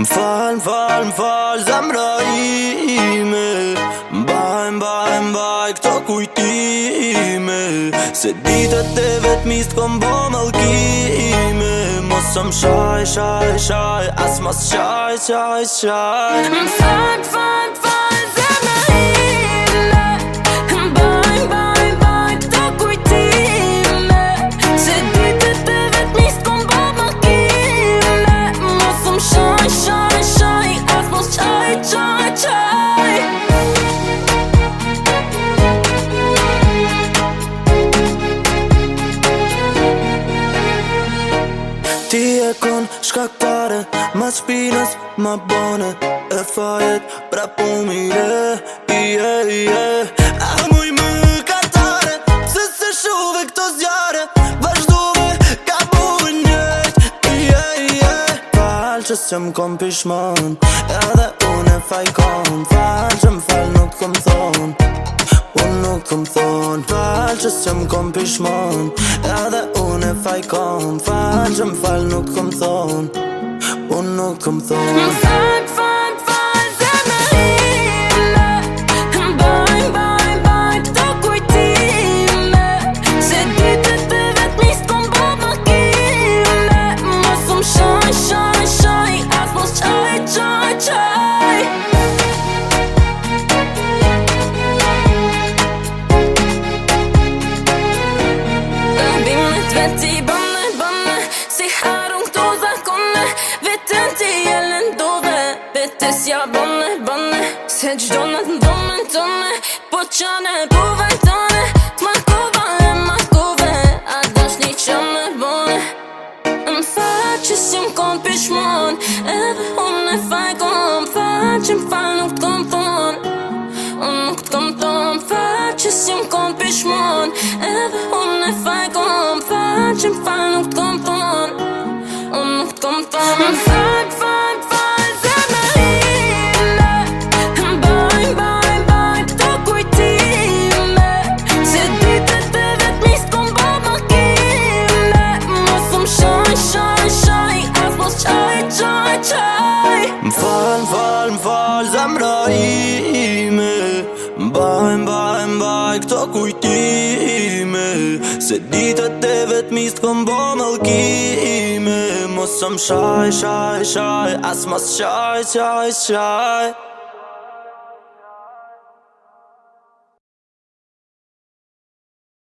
Më falë, më falë, më falë, zemra ime Mbaj, mbaj, mbaj, këto kujtime Se ditët të vetë mistë kom bo malkime Mosëm shaj, shaj, shaj, asë mas shaj, shaj, shaj Më falë, më falë, më falë shikon shkaktare, Ma spinës, ma bone E fajet, pra po I e, i A muj më katare Pse se shuve këto zjare Vashduve ka bu njët I e, i e Falë që s'jëm kom pishmon Edhe une fajkon Falë që m'falë nuk këm thon Unë nuk këm thon Falë që s'jëm kom pishmon Edhe une fajkon faj kom Faqë më falë nuk kom thonë Unë nuk kom Vetë vetë i bëmë, bëmë Si harun këto zakone Vetën ti e lëndove Betës ja bëmë, bëmë Se gjdo në të ndonë po në tëne Po qane buve të tëne Të makova e makove A dëshni që me bëmë Më fa që si më kom pishmon Edhe unë e fajkom Fa që më falë nuk të kom Unë nuk të kom thon Fa që kom pishmon Edhe unë e fajkom qëm falë nuk të kom thonë Unë nuk të kom thonë Më falë, falë, falë, me lime Më baj, të kujtime Se ditët të vetë misë të kom më kime Më mos falë, falë, falë, mbaj këto kujtime Se ditët e vetëmist këm po bo mëllkime Mosëm shaj, shaj, shaj, as mas shaj, shaj, shaj